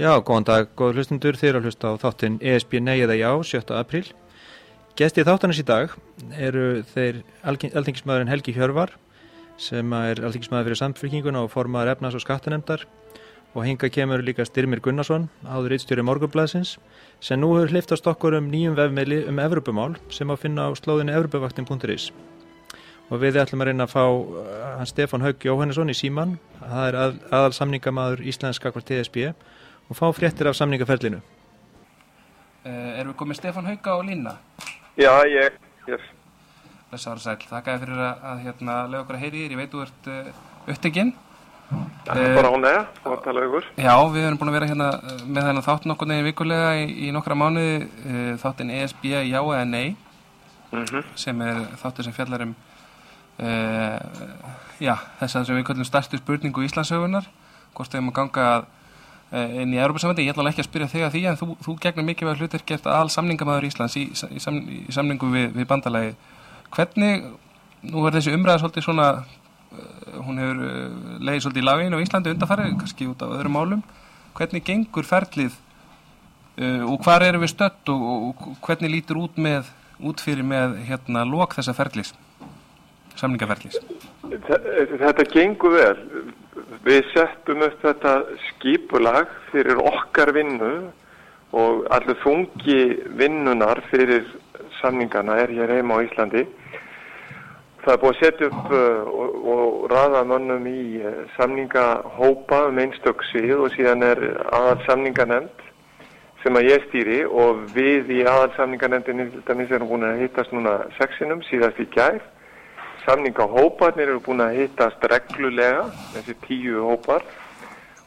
Já, góðan dag, góður hlustundur, þeir að hlusta á þáttinn ESB Nei eða Já, 7. apríl. Gestið þáttanins í dag eru þeir alþingismæðurinn Helgi Hjörvar sem er alþingismæður fyrir samfélkinguna og formaður efnas og skattanemdar og hinga kemur líka Styrmir Gunnarsson, áður eittstjóri Morgunblæsins sem nú hefur hliftast okkur um nýjum vefmiðli um Evropamál sem á finna á slóðinu evropavaktin.is og við ætlum að reyna að fá hann Stefan Haug Jóhannesson í Síman, það er að, aðal samningamæður Íslenska hvort TSB og fá fréttir af samningaferlinu. Uh, erum við komið Stefan Hauka og Lína? Já, ég, ég. Þess aðra sæl, þakka þér fyrir að, að hérna, lega okkur að heyri þér, ég veit þú ert uh, upptekinn. Það er bara hún eða, þá er talað ykkur. Já, við erum búin að vera hérna með þennan þátt nokkur neginn vikulega í, í nokkra mánuði, uh, þáttin ESB já eða nei, Mm -hmm. sem er þáttur sem fjallar um já, þess að sem við kallum stærstu spurningu Íslandsögunar, hvort þeim að ganga að inn í Európa-samvændi, ég ætla ekki að spyrja þig að því en þú, þú gegnir mikilvæg hlutir gert al samningamæður Íslands í, í, sam, í samningu við, við bandalagi hvernig, nú er þessi umræða svolítið svona uh, hún hefur uh, leiðið svolítið í lagin á Íslandi undarfarið, kannski út af öðrum málum. Hvernig gengur ferlið uh, og hvar eru við stött og, og, og hvernig lítur út með út fyrir með hérna lok þessa ferlis samningaferlis? Þetta gengur vel við settum upp þetta skipulag fyrir okkar vinnu og allir þungi vinnunar fyrir samningana er hér heima á Íslandi. Það er búið að setja upp uh, og, og raða mönnum í uh, samningahópa um einstöksið og síðan er aðal samninganemnd sem að ég stýri og við í aðal samninganemndinni til dæmis erum búin að hittast núna sexinum síðast í gær samningahóparnir eru búin að hittast reglulega, þessi tíu hópar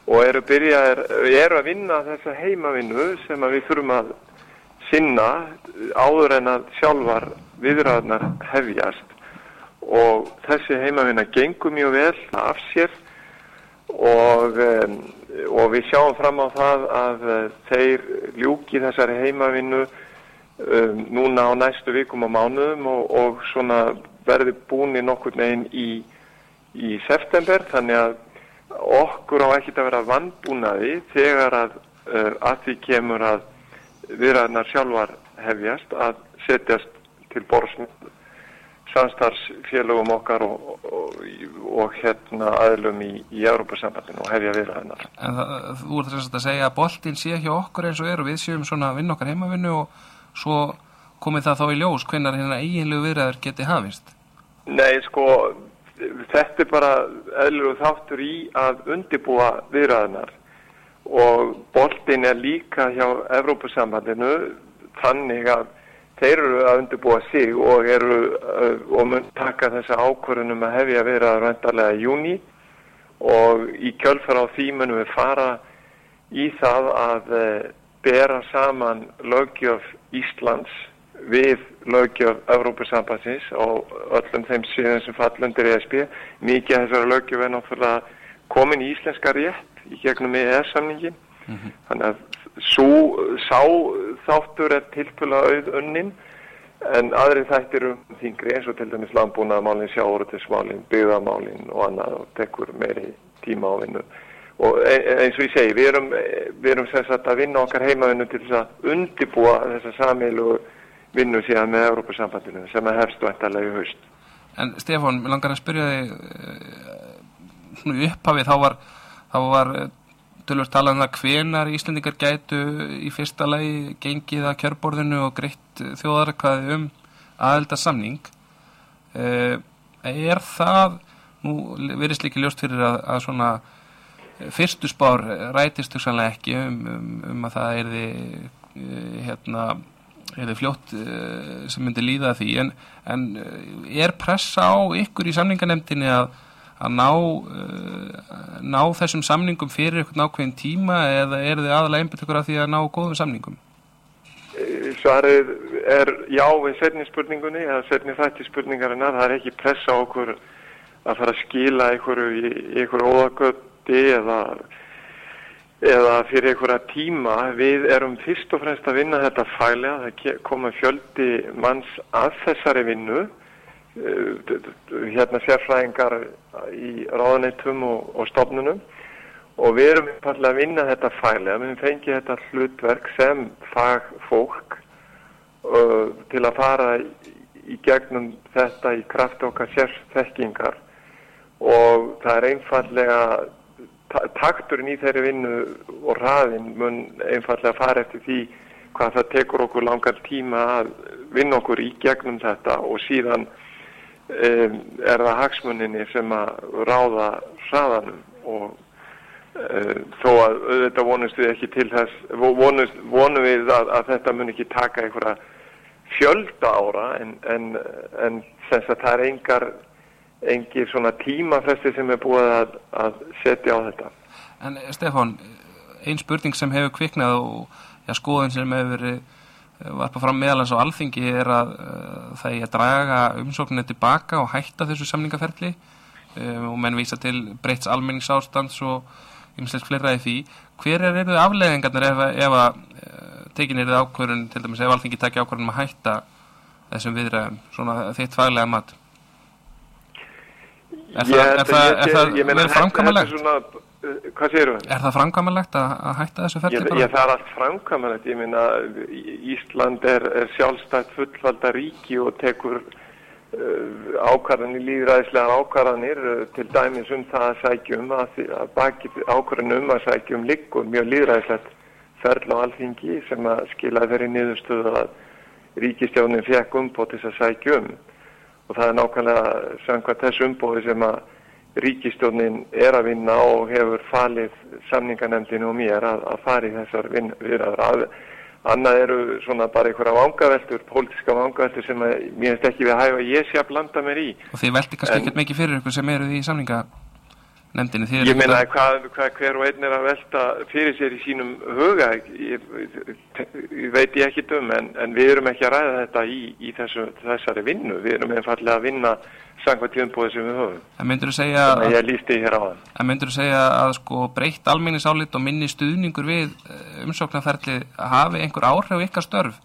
og eru, byrja, eru að vinna þessa heimavinnu sem við þurfum að sinna áður en að sjálfar viðræðnar hefjast. Og þessi heimavinna gengur mjög vel af sér og, og við sjáum fram á það að uh, þeir ljúki þessari heimavinnu um, núna á næstu vikum og mánuðum og, og svona verði búin í nokkur neginn í, í september þannig að okkur á ekkert að vera vannbúnaði þegar að, uh, að því kemur að viðræðnar sjálfar hefjast að setjast til borsm samstarfsfélögum okkar og, og, og hérna aðlum í, í Európa-sambandinu og hefja viðræðnar. En það, þú ert þess að segja að boltin sé hjá okkur eins og er og við séum svona að vinna okkar heimavinnu og svo komið það þá í ljós hvenar hérna eiginlegu viðræður geti hafist? Nei, sko, þetta er bara eðlur þáttur í að undibúa viðræðnar og boltin er líka hjá Evrópusambandinu þannig að þeir eru að undibúa sig og eru og mun taka þessa ákvörðunum að hefja viðræðar vendarlega í júni og í kjölfara á því munum við fara í það að bera saman lögjöf Íslands við lögjöf Evrópusambansins og öllum þeim síðan sem fallundir ESB. Mikið af þessari lögjöf er náttúrulega komin í íslenska rétt í gegnum EES-samningin. Mm -hmm. Þannig að svo, sá þáttur er tilpula auð önnin en aðri þættir um þingri eins og til dæmis landbúnaðamálinn, sjáuröldismálinn, byggðamálinn og annað og tekur meiri tíma á vinnu. Og eins og ég segi, við erum, við erum sérstaklega að vinna okkar heimavinnu til þess að undibúa þessa samilu vinnu síðan með Európa-sambandinu sem að hefst vantarlega í haust. En Stefán, mér langar að spyrja þig uh, upphafið, þá var, var tölvöld talað um það hvenar Íslandingar gætu í fyrsta lagi gengið að kjörborðinu og greitt þjóðarkaði um aðelda samning. Uh, er það, nú verðist líka ljóst fyrir að, að svona fyrstu spár rætist hugsanlega ekki um, um, um að það er því uh, hérna eða fljótt uh, sem myndi líða því en, en er pressa á ykkur í samninganemdini að, að ná, ná þessum samningum fyrir ykkur nákvæðin tíma eða er þið aðalega einbit ykkur að því að ná góðum samningum? Svarið er já við setni spurningunni eða setni þætti spurningarinnar það er ekki pressa okkur að fara að skila ykkur í ykkur óðagötti eða eða fyrir einhverja tíma. Við erum fyrst og fremst að vinna þetta fælega, það koma fjöldi manns að þessari vinnu. Hérna sérfræðingar í ráðaneitum og, og stofnunum. Og við erum einfallega að vinna þetta fælega, við fengið þetta hlutverk sem fagfólk uh, til að fara í, gegnum þetta í kraft okkar sérþekkingar. Og það er einfallega takturinn í þeirri vinnu og raðin mun einfallega fara eftir því hvað það tekur okkur langar tíma að vinna okkur í gegnum þetta og síðan um, er það hagsmuninni sem að ráða hraðanum og uh, þó að auðvitað vonumst við ekki til þess vonumst, vonum við að, að þetta mun ekki taka einhverja fjölda ára en, en, en það er engar engir svona tímafresti sem er búið að, að setja á þetta En eh, Stefán, ein spurning sem hefur kviknað og ja, skoðun sem hefur verið eh, varpa fram meðalans á alþingi er að uh, það er að draga umsókninu tilbaka og hætta þessu samningaferli um, og menn vísa til breyts almenningsástands og ymslegs fleira í því. Hver er eru afleðingarnir ef, ef að tekin er það ákvörðun, til dæmis ef alþingi takja ákvörðun um að hætta þessum viðræðum, svona þitt faglega mat? Er það, er það, er það vel framkvæmulegt? Hvað segir þú? Er það framkvæmulegt að, að hætta þessu ferli Ég, ég, það er allt framkvæmulegt, ég meina Í- Ísland er, er sjálfstætt fullvalda ríki og tekur uh, ákvarðanir, líðræðislegar ákvarðanir uh, til dæmis um það að sækjum að, að baki ákvarðan um að sækjum liggur mjög líðræðislegt ferl á alþingi sem að skila þeirri niðurstöðu að ríkistjónin fekk umbóð til þess að sækjum og það er nákvæmlega samkvæmt þessu umbóði sem að ríkistjónin er að vinna og hefur falið samninganemdinu og mér að, að fara í þessar að annað eru svona bara einhverja vangaveltur, pólitíska vangaveltur sem að mér finnst ekki við hæfa að ég sé að blanda mér í. Og þið veldi kannski En- ekkert mikið fyrir ykkur sem eru í samninganefndinni. Þið eru Ég meina hvað, hvað hver og einn er að velta fyrir sér í sínum huga, ég, ég, veit ég ekki um, en, en við erum ekki að ræða þetta í, í þessu, þessari vinnu, við erum einfallega að vinna samkvæmt tíðumbóði sem við höfum. að myndur þú segja, Þannig að ég lísti hér á þann. að myndur þú segja að sko breytt almenningsálit og minni stuðningur við eh, umsóknarferli hafi einhver áhrif ykkar störf?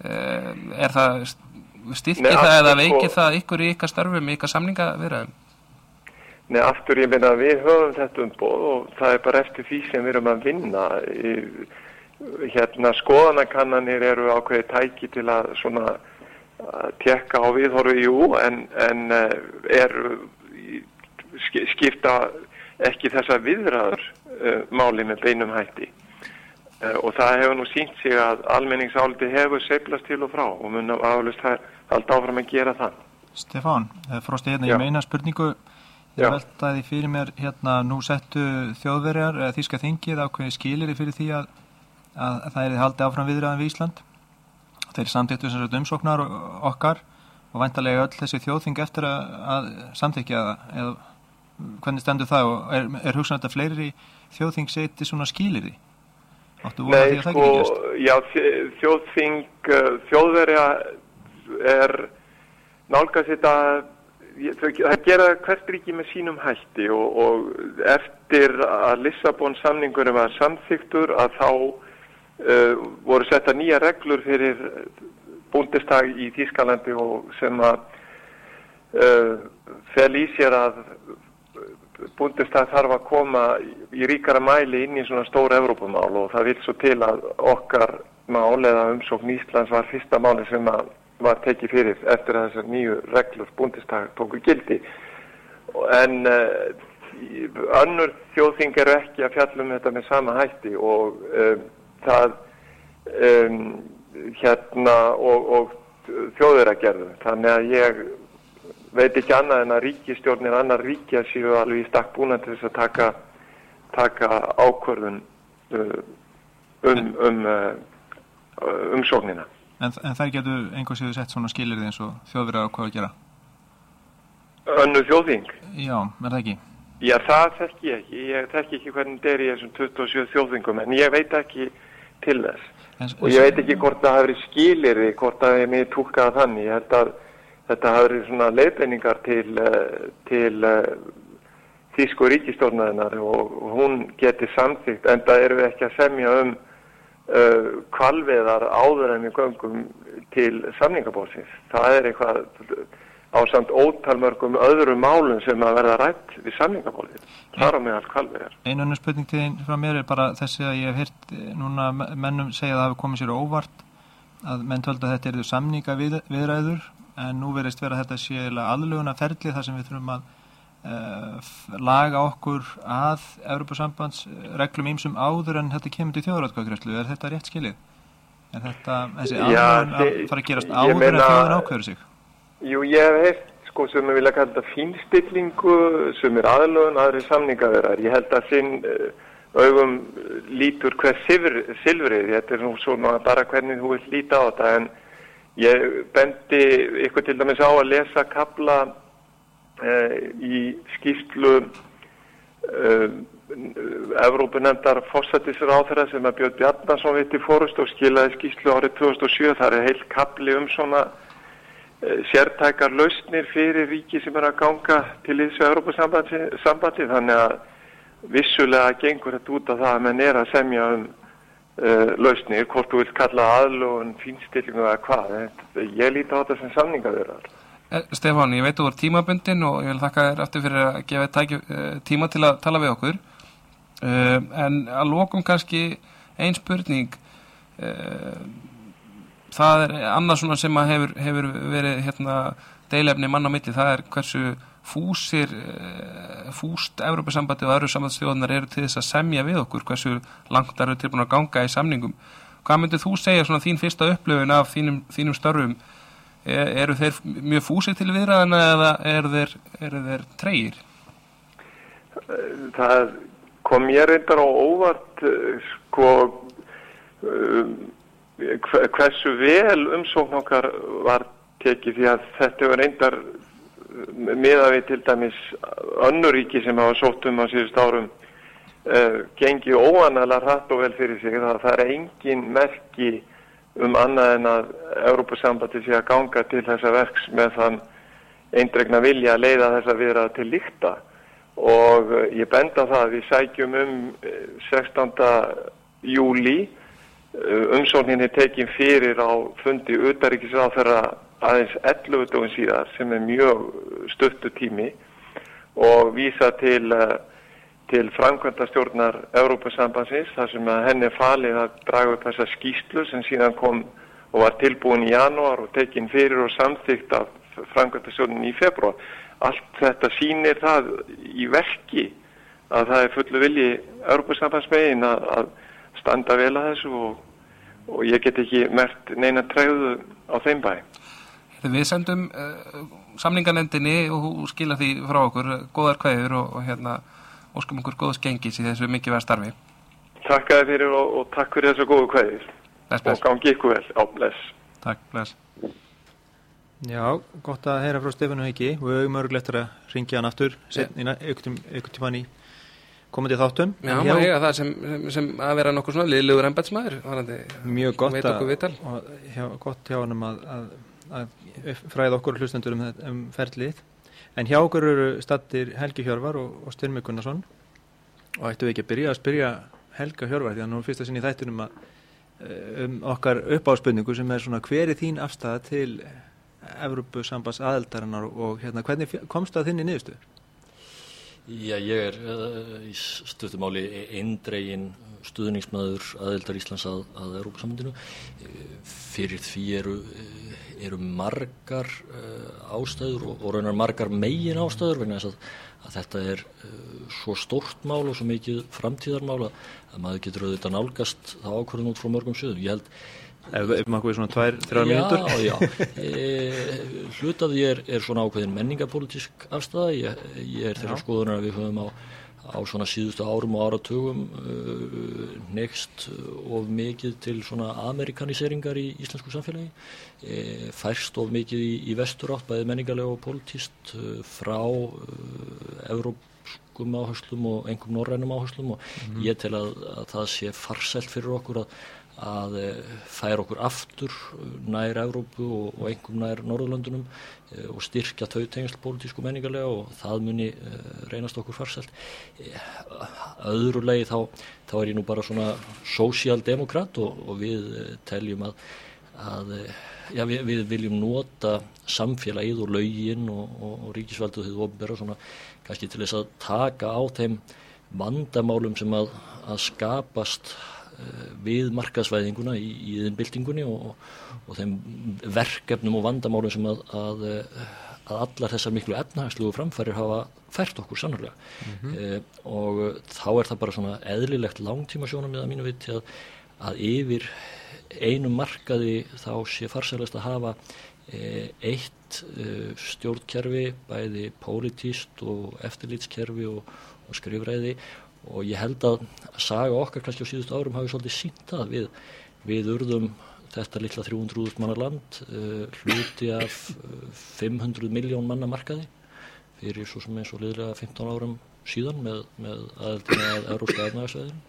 Eh, Er það styrkir Nei, það eða veikir sko- það ykkur í ykkar störfum, ykkar samninga viðræðum? Nei, aftur ég meina við höfum þetta umbóð og það er bara eftir því sem við erum að vinna. Hérna skoðanakannanir eru ákveði tæki til að svona að tekka á viðhorfi, jú, en, en eh, ski- skipta ekki þessa viðræður uh, máli með beinum hætti. Uh, og það hefur nú sínt sig að almenningsáldi hefur seiflast til og frá og mun aflust halda áfram að gera það. Stefán, það er frosti hérna, ég meina spurningu. Ég veltaði fyrir mér hérna nú settu þjóðverjar eða þíska þingið ákveði skilir fyrir því að, að það er haldið áfram viðræðan við Ísland. Þeir samtæktu sem sagt umsóknar okkar og væntalega öll þessi þjóðþing eftir að, að samtækja það. Eða hvernig stendur það og er, er hugsan þetta fleiri þjóðþing seti svona skilir því Áttu vona því að það sko, ekki gerst? já, þjóðþing, uh, þjóðverja er nálgast þetta, það gera hvert ríki með sínum hætti og, og eftir að Lissabon samningurum var samþyktur að þá uh, voru setta nýja reglur fyrir búndistag í Þískalandi og sem að uh, fel í sér að búndistag þarf að koma í ríkara mæli inn í svona stóra Evrópumál og það vil svo til að okkar mál eða umsókn Íslands var fyrsta máli sem að var tekið fyrir eftir að þessar nýju reglur búndistag tóku gildi en uh, önnur þjóðþing eru ekki að fjalla um þetta með sama hætti og um, það um, hérna og, og þjóður að gerðu þannig að ég veit ekki annað en að ríkistjórnir annar ríkja séu alveg í stakk búna til þess að taka, taka ákvörðun uh, um, um umsóknina. En, en þær getur einhvers vegar sett svona skilir eins og þjóðverjar á hvað að gera Önnu þjóðing? Já, er það ekki? Já, það þekki ég ekki. Ég þekki ekki hvernig þetta er í þessum 27 þjóðingum en ég veit ekki til þess. En, Og ég veit ekki hvort það verið skilirði, hvort það hefði mig túlkað þannig. Ég held að þetta verið svona leiðbenningar til, uh, til uh, Þísku ríkistórnaðinar og, hún geti samþýgt en það eru við ekki að semja um uh, kvalveðar áður en við göngum til samningabósins. Það er eitthvað á samt ótalmörgum öðrum málum sem að verða rætt við samlingabólið. Það er á meðal kvalvegar. Einu annar spurning til þín frá mér er bara þessi að ég hef hirt núna mennum segja að það hefur komið sér óvart að menn tölda að þetta eru samninga við, viðræður en nú verist vera þetta sé aðluguna ferli þar sem við þurfum að uh, laga okkur að Európa-sambands reglum ímsum áður en þetta kemur til þjóðratkvæðgræslu. Er þetta rétt skilið? Er þetta þessi aðlugun að fara að gerast áður en þjóðin ákveður sig? Jú, ég hef heilt sko sem við vilja kalla þetta fínstillingu sem er aðlögun, aðri samningaverðar. Ég held að þinn uh, augum lítur hver silfrið, þetta er nú svona bara hvernig þú vil líta á þetta en ég bendi ykkur til dæmis á að lesa kabla í skýrslu uh, Evrópunemndar fórsættisur á þeirra sem að Björn Bjarnason vitti fórust og skilaði skýrslu árið 2007. Það er heilt kabli um svona Eh, sértækar lausnir fyrir ríki sem er að ganga til þessu Európa-sambandi þannig að vissulega gengur þetta út af það að menn er að semja um uh, lausnir, hvort þú vilt kalla aðlun, fínstillingu eða hvað. Ég líti á þetta sem samningaður eh, Stefán, ég veit þú er tímabundin og ég vil þakka þér aftur fyrir að gefa tæki, tíma til að tala við okkur. Uh, en að lókum kannski einn spurning. Það er annars svona sem að hefur, hefur verið hérna, deilefni mann á milli, það er hversu fúsir eh, fúst Európa-sambandi og öðru sambandsstjóðanar eru til þess að semja við okkur hversu langt eru tilbúin að ganga í samningum. Hvað myndir þú segja svona þín fyrsta upplöfun af þínum, þínum störfum eru þeir mjög fúsir til viðræðana eða eru þeir, er þeir treyir? Það kom ég reyndar á óvart eh, sko um, hversu vel umsókn okkar var tekið því að þetta var reyndar miða við til dæmis önnuríki sem hafa sótt um á síðust árum gengi óanæðilega hratt og vel fyrir sig það er engin merki um annað en að Európa-sambandi sé að ganga til þessa verks með þann eindregna vilja að leiða þessa viðra til líkta og uh, ég benda það að við sækjum um 16. Uh, júli Uh, umsóknin er tekin fyrir á fundi utaríkisráþara aðeins 11 dóin síðar sem er mjög stöttu tími og vísa til, uh, til framkvæmda stjórnar Európa-sambansins þar sem henni falið að draga upp þessa skýslu sem síðan kom og var tilbúin í janúar og tekin fyrir og samþygt af framkvæmda stjórnin í februar. Allt þetta sínir það í verki að það er fullu vilji Európa-sambansmegin að, að standa vel að þessu og, og ég get ekki mert neina træðu á þeim bæ. Við sendum uh, samninganendinni og skila því frá okkur góðar kvæður og, og hérna óskum okkur góðs gengis í þessu mikið verð starfi. Takk að þið fyrir og, og takk fyrir þessu góðu bless. Og gangi ykkur vel. Já, bless. Takk, bless. Já, gott að heyra frá Stefanu Heiki og við höfum örgulegt að ringja hann aftur setna ykkur tíman í komandi þáttum Já, maður eiga það sem, sem að vera nokkur svona liðlegur ennbætsmaður Mjög gott, að, hjá, gott hjá hann að, að, að fræða okkur hlustendur um, um ferlið en hjá okkur eru stattir Helgi Hjörvar og, og Styrmi Gunnarsson og ættu við ekki að byrja að spyrja Helga Hjörvar því að nú fyrst að sinni í þættunum að um okkar uppáspurningu sem er svona hver er þín afstæða til Evropu sambas aðeldarinnar og hérna, hvernig komst það þinni niðurstöður? Já, ég er uh, í stöðumáli eindregin stuðningsmaður aðeldar Íslands að, að Európa-samundinu. Fyrir því eru, eru margar uh, ástæður og, og raunar margar megin ástæður vegna þess að, að þetta er uh, svo stórt mál og svo mikið framtíðarmál að, að maður getur auðvitað nálgast það ákvörðun út frá mörgum sögum. Ég held Ef maður við svona tvær, þrjár mínútur? Já, já. E, hlutaði er, er svona ákveðin menningapolítisk afstæða. Ég, ég er þeirra skoðunar að við höfum á, á svona síðustu árum og áratugum uh, next of mikið til svona amerikaniseringar í íslensku samfélagi. E, færst of mikið í, í vestur átt, bæði menningarlega og politíst uh, frá uh, Evrópskum áherslum og engum norrænum áherslum og mm -hmm. ég tel að, að það sé farselt fyrir okkur að að eh, færa okkur aftur eh, nær Európu og, og engum nær Norðurlöndunum e, og styrkja þau tengsl pólitísku menningarlega og það muni e, reynast okkur farselt. E, öðru legi þá, þá er ég nú bara svona sósíaldemokrat og, og við teljum að, að já, við, við viljum nota samfélagið og laugin og, og, ríkisvaldið þið ofnbæra svona kannski til þess að taka á þeim vandamálum sem að, að skapast við markaðsvæðinguna í, í þinnbyltingunni og, og þeim verkefnum og vandamálum sem að, að, að allar þessar miklu efnahagslugu framfærir hafa fært okkur sannarlega mm -hmm. uh, og þá er það bara svona eðlilegt langtíma sjónum með að mínu viti að, að yfir einu markaði þá sé farsælast að hafa uh, eitt stjórnkerfi bæði pólitíst og eftirlýtskerfi og og skrifræði og ég held að saga okkar kannski á síðust árum hafi svolítið sínt það. Við, við urðum þetta litla 300.000 manna land uh, hluti af 500 miljón manna markaði fyrir svo sem eins og liðlega 15 árum síðan með, með aðeldina að Európska efnagasveðin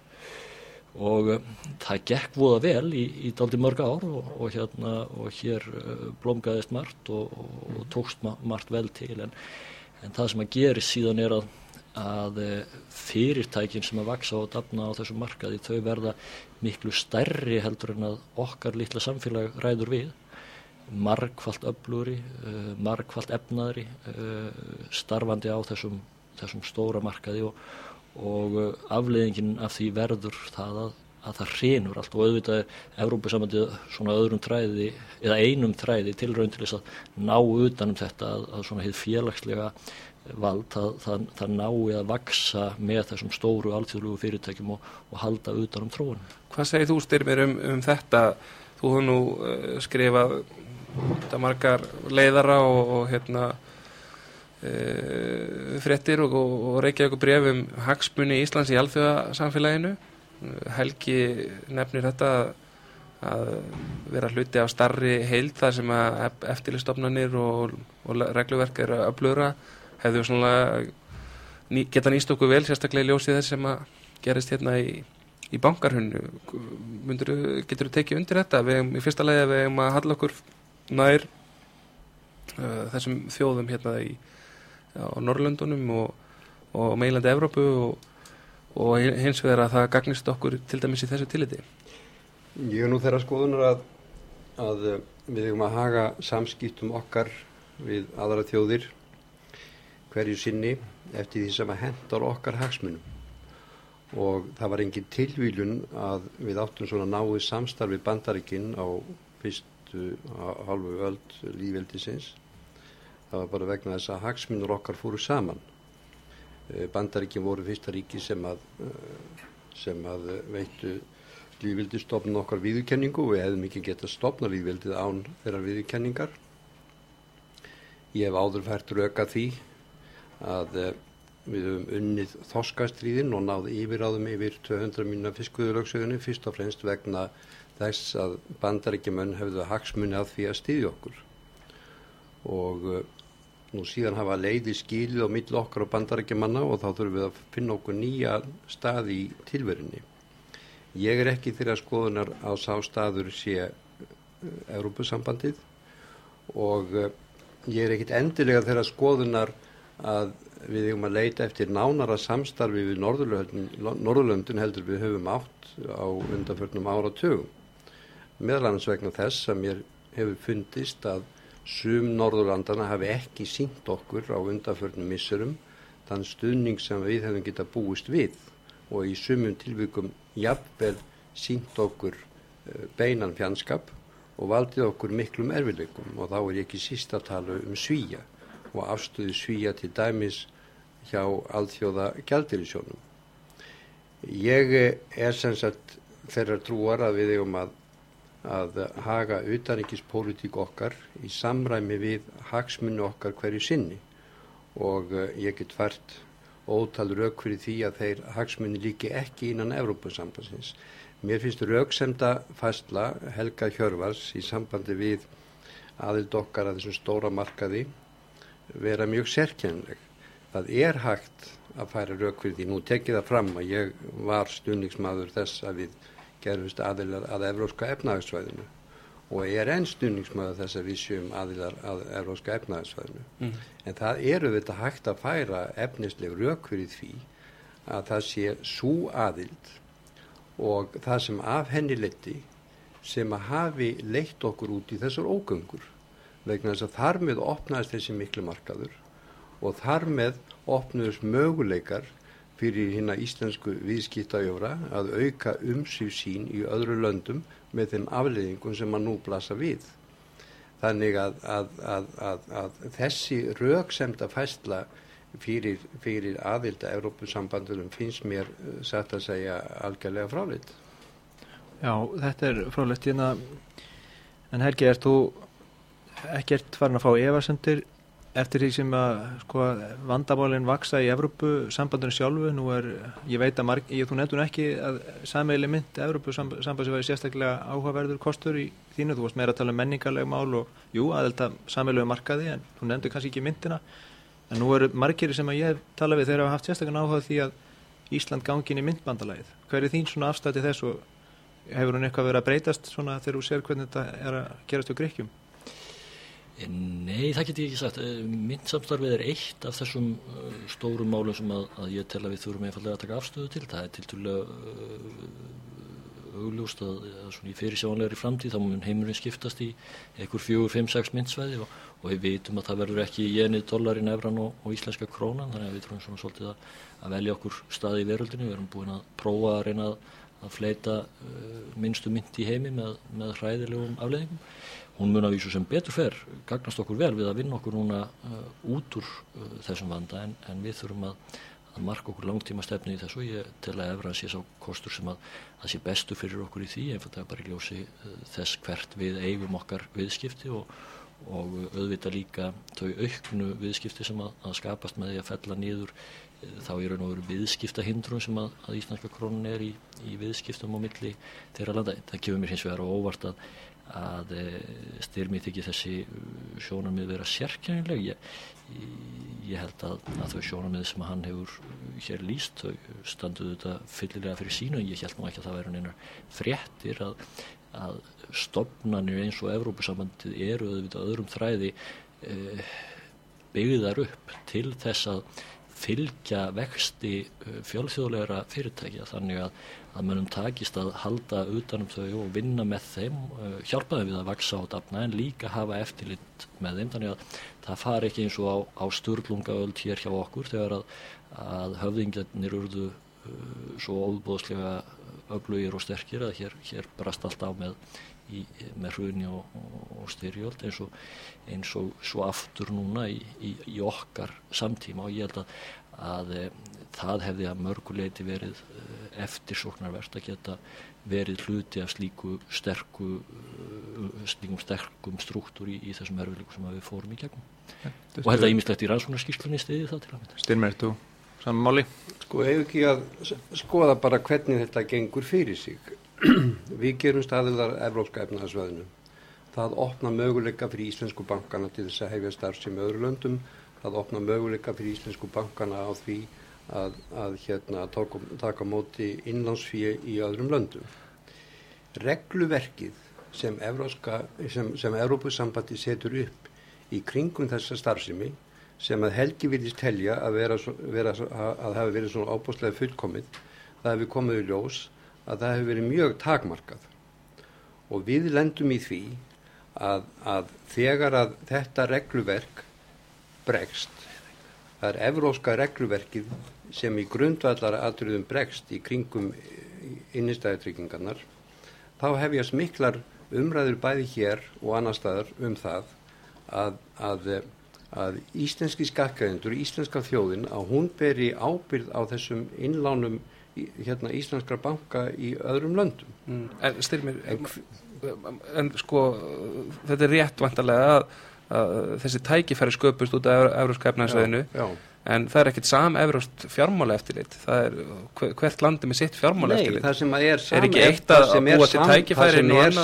og uh, það gekk voða vel í, í daldi mörg ár og, og, hérna, og hér uh, blómgaðist margt og, og tókst margt vel til. En, en það sem að gerist síðan er að að eh, fyrirtækin sem að vaksa og dafna á þessu markaði þau verða miklu stærri heldur en að okkar litla samfélag ræður við. Margfalt öfluri, uh, margfalt efnaðri uh, starfandi á þessum, þessum stóra markaði og, og afleðingin af því verður það að, að það hrinur allt. Og auðvitað er Európa-samandið svona öðrum træði eða einum træði tilraun til þess að ná utanum þetta að, að svona hefð félagslega vald það, það, það nái að vaksa með þessum stóru alþjóðlugu fyrirtækjum og, og halda utan um tróun. Hvað segir þú styrmir um, um þetta? Þú hefur nú uh, skrifað þetta margar leiðara og, og hérna uh, frettir og, og reykja ykkur brefum hagsmunni í Íslands í alþjóðasamfélaginu. Helgi nefnir þetta að vera hluti af starri heild þar sem eftirlistofnanir og regluverk eru að blöra hefðu svona geta nýst okkur vel sérstaklega í ljósið þess sem að gerist hérna í, í bankarhunnu. Getur þú tekið undir þetta? Við í fyrsta leiði við hefum að halla okkur nær uh, þessum þjóðum hérna í, á Norrlöndunum og, og meilandi Evrópu og, og hins vegar að það gagnist okkur til dæmis í þessu tilliti. Ég er nú þeirra skoðunar að, að við hefum að haga samskiptum okkar við aðra þjóðir hverju sinni eftir því sem að hendar okkar hagsmunum. Og það var engin tilvílun að við áttum svona náið samstarfi bandarikinn á fyrstu halvu öld lífveldisins það var bara vegna þess að hagsmunur okkar fóru saman. Eh, bandarikinn voru fyrsta ríki sem að eh, sem að veittu lífveldistofnun okkar viðurkenningu og við hefðum ekki gett að stopna lífveldið án þeirra viðurkenningar. Ég hef áður fært röka því að eh, við höfum unnið þorskastriðin og náði yfiráðum yfir 200 mínuna fiskvöðurlöksögunni fyrst og fremst vegna þess að bandaríkjumenn hefðu hagsmunni að því að styðja okkur og uh, nú síðan hafa leiði skilið á mill okkar og bandaríkjumanna og þá þurfum við að finna okkur nýja stað í tilverinni. Ég er ekki þeirra skoðunar á sá staður sé Európusambandið og uh, ég er ekkit endilega þeirra skoðunar að við hefum að leita eftir nánara samstarfi við Norðurlöndin heldur við höfum átt á undanförnum áratugum. Meðal annars vegna þess að mér hefur fundist að sum Norðurlandana hafi ekki sínt okkur á undanförnum missurum þann stuðning sem við hefum geta búist við og í sumum tilvíkum jafnvel sínt okkur eh, beinan fjandskap og valdið okkur miklum erfileikum og þá er ég ekki síst að tala um svíja og afstöðu svíja til dæmis hjá alþjóða gældirisjónum. Ég er sem sagt þeirra trúar að við eigum að, að haga utanrikiðspolítík okkar í samræmi við hagsmunni okkar hverju sinni og eh, ég get vært ótal rauk fyrir því að þeir hagsmunni líki ekki innan Evrópusambansins. Mér finnst rauksemda fastla Helga Hjörvars í sambandi við aðild okkar að þessum stóra markaði vera mjög sérkjænleg. Það er hægt að færa rauk fyrir því. Nú tekið það fram að ég var stundningsmaður þess að við gerumst aðilar að Evróska efnahagsvæðinu og ég er enn stundningsmaður þess að við sjöum aðilar að Evróska efnahagsvæðinu. Mm. En það eru þetta hægt að færa efnisleg rauk fyrir því að það sé svo aðild og það sem af henni leti sem að hafi leitt okkur út í þessar ógöngur vegna þess að þar með opnaðist þessi miklu markaður og þar með opnuðist möguleikar fyrir hérna íslensku viðskiptajóra að auka umsýf sín í öðru löndum með þeim afleðingum sem að nú blasa við. Þannig að, að, að, að þessi rauksemda fæsla fyrir, fyrir aðvilda Európusambandunum finnst mér eh, satt að segja algjörlega fráleitt. Já, þetta er fráleitt hérna en Helgi, erst þú ekkert farin að fá evarsendir eftir því sem að sko, vandamálinn vaksa í Evrópu sambandinu sjálfu, nú er ég veit að marg, ég, þú nefndur ekki að sameili mynd Evrópu samband sem væri sérstaklega áhugaverður kostur í þínu, þú varst meira að tala um menningarleg mál og jú, aðelta sameilegu markaði en þú nefndur kannski ekki myndina. En nú eru margir sem að ég tala við þegar hafa haft sérstaklega áhuga því að Ísland gangin í myndbandalæð hver er þín svona afstætti þess og hefur hún eitthvað verið að breytast svona þegar þú sér hvernig þetta er að gerast á Gríkjum Nei, það get ég ekki sagt. Eh, myndsamstarfið er eitt af þessum uh, stórum málum sem að, að ég tel að við þurfum einfallega að taka afstöðu til. Það er til túrlega uh, augljóst að, að svona í fyrirsjónlegri framtíð þá mun heimurinn skiptast í einhver fjögur, fimm, sex myndsvæði og, og við veitum að það verður ekki jenið dollarin, efran og, og íslenska krónan þannig að við þurfum svona svolítið að, að velja okkur staði í veröldinu. Við erum búin að prófa að reyna að fleita uh, minnstu mynd í heimi með, með hræðilegum afleðingum hún mun að vísu sem betur fer gagnast okkur vel við að vinna okkur núna uh, út úr uh, þessum vanda en, en við þurfum að, að marka okkur langtíma stefni í þessu og ég tel að efra að sé sá kostur sem að það sé bestu fyrir okkur í því einfallega bara í ljósi uh, þess hvert við eigum okkar viðskipti og, og auðvita líka þau auknu viðskipti sem að, að skapast með því að fella nýður uh, þá er raun og veru viðskipta hindrun sem að, að Íslandska krónun er í, í viðskiptum á milli þeirra landa. Það gefur mér hins vegar á óvart að að eh, styrmi þykir þessi uh, sjónamið vera sérkjænileg ég, ég held að, að þau sjónamið sem hann hefur uh, hér líst þau standuðu þetta fyllilega fyrir sínu ég held nú ekki að það væri einar fréttir að, að stopnarnir eins og Evrópusamandið eru auðvitað öðrum þræði e, byggðar upp til þess að fylgja vexti fjölþjóðlegra fyrirtækja. Þannig að að mönnum takist að halda utanum þau og vinna með þeim, uh, hjálpa þeim við að vaksa á dafna en líka hafa eftirlit með þeim. Þannig að það fari ekki eins og á, á sturlungaöld hér hjá okkur þegar að, að höfðingjarnir urðu uh, svo óbúðslega öflugir og sterkir að hér, hér brast allt á með, í, með hruni og, og, og styrjöld eins og, eins og svo aftur núna í, í, í okkar samtíma. Og ég held að, að það hefði að mörguleiti verið eh, eftirsóknarvert að geta verið hluti af slíku sterku eh, slíkum sterkum struktúr í, í þessum erfileikum sem við fórum í gegnum. Ja, og held að ímislegt í rannsóknarskíslunni stiði það til að mynda? Styrmir, þú samanmáli? Sko, hefur ekki að skoða bara hvernig þetta gengur fyrir sig? Við gerum staðilar Evrópska efnaðsvæðinu það opna möguleika fyrir íslensku bankana til þess að hefja starf sem öðru löndum það opna möguleika fyrir íslensku bankana á því að, að hérna, taka, taka móti innlánsfíi í öðrum löndum. Regluverkið sem, sem, sem Európusambandi setur upp í kringum þessa starfsemi sem að helgi viljist telja að, vera, vera, að hafa verið svona ábúslega fullkomið, það hefur komið í ljós að það hefur verið mjög takmarkað og við lendum í því að, að þegar að þetta regluverk bregst, það er evróska regluverkið sem í grundvallar aðröðum bregst í kringum innistæðutryggingarnar þá hefjast miklar umræður bæði hér og annar staðar um það að, að, að íslenski skakkæðendur, íslenska þjóðin að hún beri ábyrð á þessum innlánum hérna, íslenskra banka í öðrum löndum. Mm. En styrmir, en, en sko þetta er rétt vantarlega að þessi tækifæri sköpust út af Európska efnaðsveðinu en það er ekkit sam-evróst fjármála eftirlit það er hvert landi með sitt fjármála eftirlit Nei, það sem er sam er ekki eitt að búa til tækifæri það sem er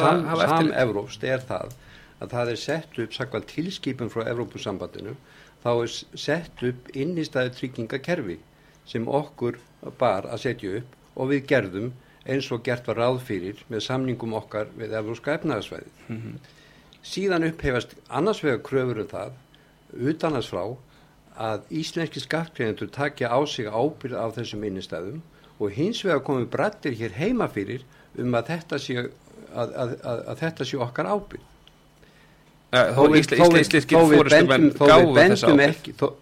sam-evróst sam er það að það er sett upp sakvað tilskipum frá Evrópusambandinu þá er sett upp innistæðu tryggingakerfi sem okkur bar að setja upp og við gerðum eins og gert var ráð fyrir með samningum okkar við Evrópska efnaðarsvæði mm -hmm. Síðan upphefast annars vegar kröfur um það utanast frá að íslenski skattgreðendur takja á sig ábyrð af þessum innistæðum og hins vegar komum brættir hér heima fyrir um að þetta sé að, að, að, þetta sé okkar ábyrg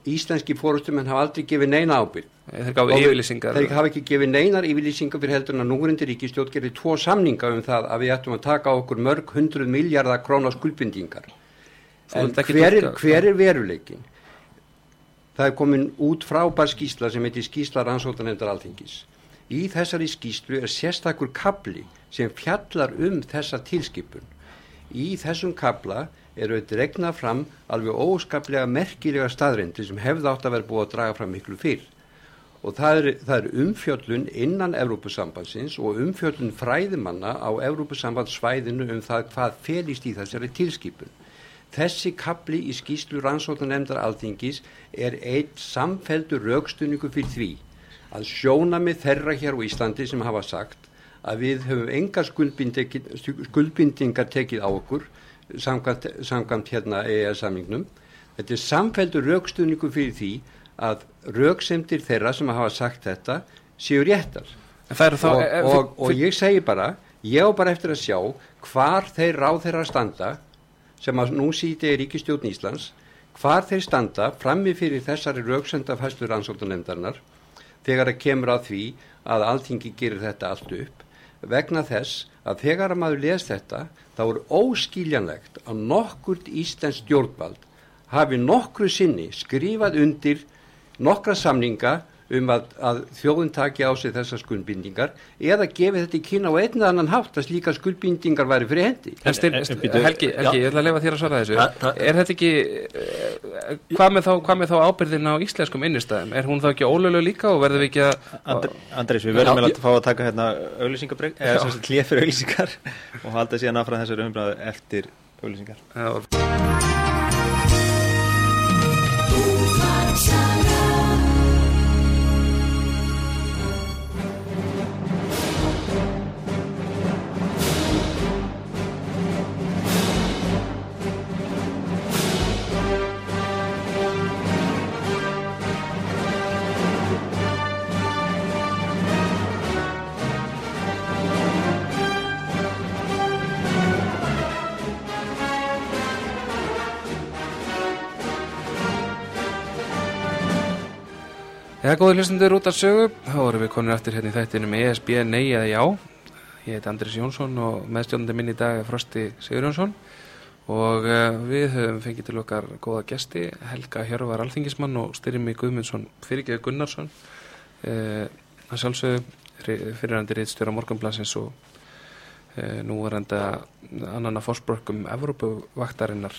íslenski fórustumenn hafa aldrei gefið neina ábyrg Þeir yfirlýsingar. þeir hafa ekki gefið neinar yfirlýsingar fyrir heldur en að núverindi ríkistjótt gerir tvo samninga um það að við ættum að taka okkur mörg hundruð miljardar krónar skuldbindingar. En hver er, hver er veruleikin það er komin út frábær skýsla sem heitir skýsla rannsóttanefndar alþingis. Í þessari skýslu er sérstakur kabli sem fjallar um þessa tilskipun. Í þessum kabla eru dregna fram alveg óskaplega merkilega staðreyndir sem hefði átt að vera búið að draga fram miklu fyrr og það er, það er umfjöllun innan Evrópusambandsins og umfjöllun fræðimanna á Evrópusambandsvæðinu um það hvað felist í þessari tilskipun. Þessi kapli í skýslu rannsóknanemndar alþingis er einn samfeldur raukstunningu fyrir því að sjóna með þeirra hér á Íslandi sem hafa sagt að við höfum enga skuldbindingar tekið á okkur samkvæmt, samkvæmt hérna EES-samningnum. Þetta er samfeldur raukstunningu fyrir því að rauksemdir þeirra sem hafa sagt þetta séu réttar það og, og, og ég segi bara ég á bara eftir að sjá hvar þeir ráð þeirra standa sem að nú sýti í ríkistjórn Íslands hvar þeir standa frammi fyrir þessari rauksenda fæslu rannsóknunemndarinnar þegar að kemur að því að alltingi gerir þetta allt upp vegna þess að þegar að maður les þetta þá er óskiljanlegt að nokkurt Íslands stjórnvald hafi nokkru sinni skrifað undir nokkra samninga um að, að þjóðin taki á sig þessar skuldbindingar eða gefi þetta í kynna á einn eða annan hátt að slíka skuldbindingar væri fyrir hendi. En býtu- Helgi, Helgi, ég ætla að lefa þér að svara þessu. Það- það- er þetta ekki, eh, hvað með, þá, hvað með þá ábyrðin á íslenskum innistæðum? Er hún þá ekki ólölu líka og verður við ekki að... And, Andrés, við verðum að fá að taka hérna auðlýsingabreg, eða sem sagt hlið fyrir auðlýsingar og halda síðan áfram þessari umræðu eftir auðlýsingar. Að Já, góði hlustundur út af sögu, þá erum við konur eftir hérna í þættinum ESB nei eða já. Ég heiti Andris Jónsson og meðstjónandi minn í dag er Frosti Sigur Jónsson og uh, við höfum fengið til okkar góða gesti, Helga Hjörvar Alþingismann og Styrmi Guðmundsson Fyrirgeðu Gunnarsson, uh, að sjálfsögðu fyrirhandi reyðstjóra Morganblansins og uh, nú er enda annan að fórsborgum Evrópuvaktarinnar.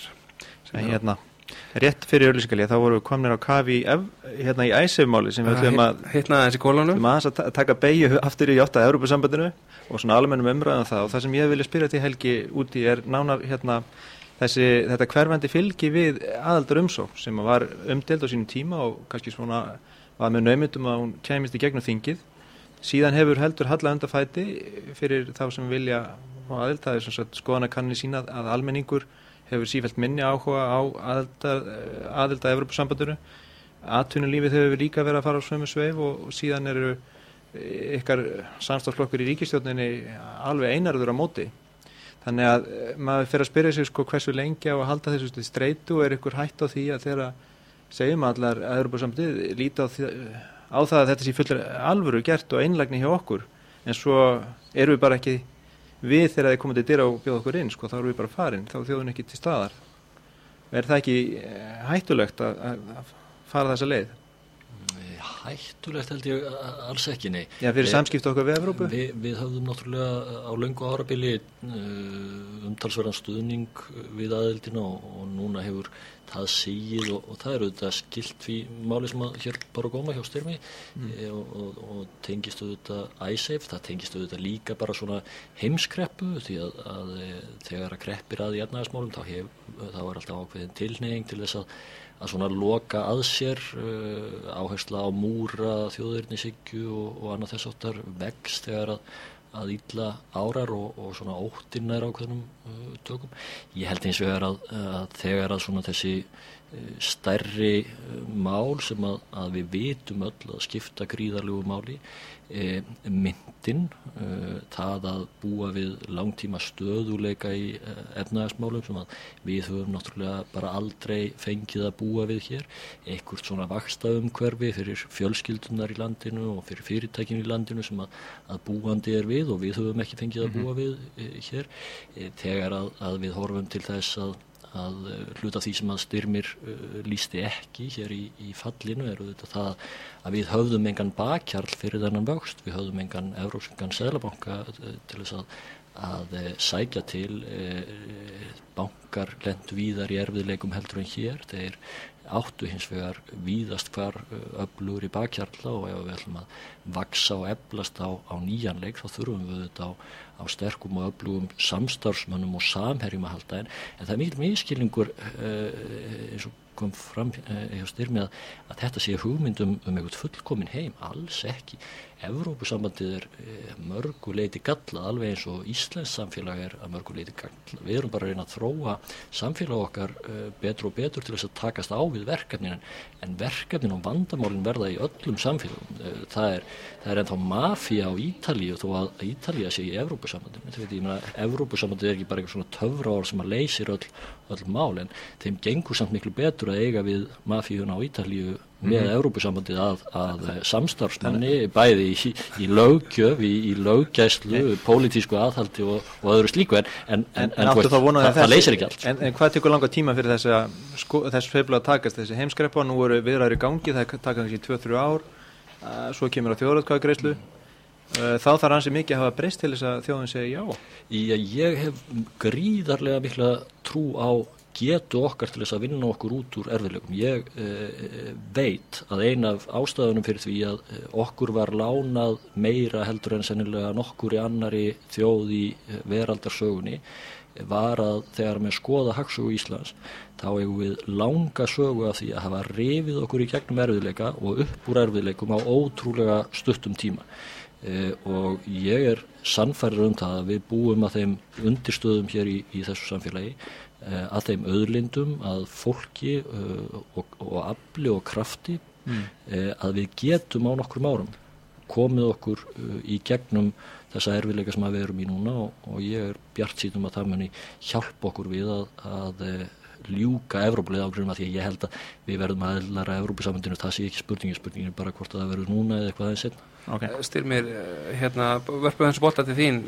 sem En er- hérna, rétt fyrir auðlýsingalið, þá vorum við komnir á kafi hérna í æsefmáli sem við ætlum að Hittna í kólunum. að ta- taka beigju aftur í átta Európa-sambandinu og svona almennum umræðan það. Og það sem ég vilja spyrja til Helgi úti er nánar hérna þessi, þetta hverfandi fylgi við aðaldar umsó sem var umdelt á sínum tíma og kannski svona var með naumyndum að hún kæmist í gegnum þingið. Síðan hefur heldur halla undarfæti fyrir þá sem vilja og aðild, það er svona skoðana kanni sína að almenningur hefur sífælt minni áhuga á aðild að Evropasambandinu atvinnulífið hefur líka verið að fara á svömmu sveif og, og síðan eru ykkar samstafsflokkur í ríkistjórninni alveg einarður á móti. Þannig að eh, maður fyrir að spyrja sig sko hversu lengi á að halda þessu til streitu og er ykkur hætt á því að þeirra segjum allar að Europasambandið líti á, á það að þetta sé fullir alvöru gert og einlægni hjá okkur. En svo erum við bara ekki við þegar þið komum til dyra og bjóða okkur inn sko, þá erum við bara farin, þá er þjóðun ekki til staðar. Er það ekki eh, hættulegt að, að fara þessa leið? Hættulegt held ég alls ekki, nei. Já, fyrir Við- samskipta okkar við Evrópu? Við, við höfðum náttúrulega á löngu árabili umtalsverðan stuðning við aðeldina og, og núna hefur það sigið og, og það eru þetta skilt við máli sem að hér bara góma hjá styrmi mm. og, og, og tengist auðvitað æsef, það tengist auðvitað líka bara svona heimskreppu því að, að e, þegar að kreppir að í efnaðismálum þá, þá er alltaf ákveðin tilneying til þess að að svona loka að sér uh, áhersla á múra þjóðurnisíkju og, og annað þess áttar vext þegar að, að illa árar og, og svona óttinn er ákveðnum uh, tökum. Ég held eins vegar að, að þegar að svona þessi stærri mál sem að, að við vitum öll að skipta gríðarlegu máli. E, myndin e, það að búa við langtíma stöðuleika í e, efnaðasmálum sem að við höfum náttúrulega bara aldrei fengið að búa við hér. Ekkert svona vaksta umhverfi fyrir fjölskyldunar í landinu og fyrir fyrirtækinu í landinu sem að, að búandi er við og við höfum ekki fengið að búa við hér. Þegar að, að við horfum til þess að að eh, hluta því sem að styrmir uh, lísti ekki hér í, í fallinu er þetta það að við höfðum engan bakkjarl fyrir þennan vöxt, við höfðum engan európskan seglabanka uh, til þess að, að sækja til bankar lendu víðar í erfiðleikum heldur en hér, þeir áttu hins vegar víðast hvar öflugur í bakkjarla og ef við ætlum að vaksa og eflast á, á nýjanleik þá þurfum við þetta á á sterkum og öflugum samstarfsmönnum og samherjum að halda. En, en það er mikil miskilningur uh, eins og kom fram uh, hjá styrmi að, að þetta sé hugmyndum um eitthvað fullkomin heim, alls ekki Evrópusambandið er eh, mörguleiti gallað alveg eins og Íslands samfélag er að mörguleiti gallað. Við erum bara að reyna að þróa samfélag okkar betur og betur til þess að takast á við verkefnin en verkefnin og vandamálin verða í öllum samfélagum. Það er, það er ennþá mafíja á Ítalíu þó að Ítalíu sé í Evrópusambandið. Ég meina, Evrópusambandið er ekki bara eitthvað svona töfra ár sem að leysir öll, öll mál en þeim gengur samt miklu betur að eiga við mafíjuna á Ítalíu með mm. Európusambandið að, að samstarfsmanni bæði í, í lögjöf, í, í löggæslu, pólitísku aðhaldi og, og öðru slíku en, en, en, en veist, það, það leysir ekki allt. En hvað tekur langa tíma fyrir þess að sko, þess feifla að takast þessi heimskrepa, nú eru viðræður í gangi, það taka þessi 2-3 ár, svo kemur á þjóðræðkvæðgreislu, þá þarf hansi mikið að hafa breyst til þess að þjóðin segja já. Já, ég hef gríðarlega mikla trú á getu okkar til þess að vinna okkur út úr erfiðlegum. Ég eh, veit að eina af ástæðunum fyrir því að eh, okkur var lánað meira heldur en sennilega nokkur í annari þjóð í eh, veraldarsögunni var að þegar með skoða hagsögu Íslands þá hefur við langa sögu af því að hafa reyfið okkur í gegnum erfiðleika og upp úr erfiðleikum á ótrúlega stuttum tíma eh, og ég er sannfærir um það að við búum að þeim undirstöðum hér í, í þessu samfélagi Eh, að þeim öðlindum, að fólki eh, og, og afli og krafti mm. Eh, að við getum á nokkrum árum komið okkur í gegnum þessa erfiðleika sem við erum í núna og, og ég er bjart sítum að það muni hjálpa okkur við að, að ljúka Evrópulega ágrunum að því að ég held að við verðum að læra Evrópusamöndinu, það sé ekki spurningi, spurningin er bara hvort að það verður núna eða eitthvað aðeins setna. Okay. Styrmir, hérna, vörpuð hans bóta til þín,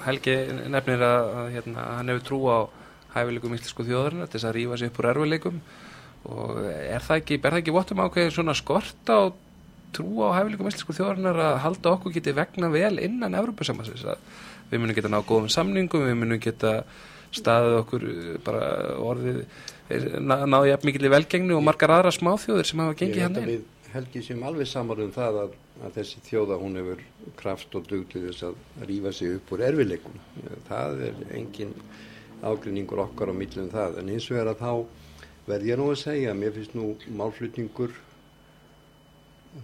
Helgi nefnir að, að hérna, hann hefur trú á hæfileikum íslensku þjóðarinn til þess að rýfa sér upp úr erfileikum og er það ekki, ber það ekki vottum ákveðin svona skort á trú á hæfileikum íslensku þjóðarinn að halda okkur getið vegna vel innan Európa-samansins að við munum geta ná góðum samningum, við munum geta staðið okkur eh, bara orðið eh, náðu jafn mikil í velgengni og margar aðra smáþjóðir sem hafa gengið hann einn. Helgi sem alveg samar um það að, að þessi þjóða hún hefur kraft og duglið þess að rýfa sig upp úr erfileikum. Það er engin ágrinningur okkar á millum það. En eins og er að þá verð ég nú að segja mér finnst nú málflutningur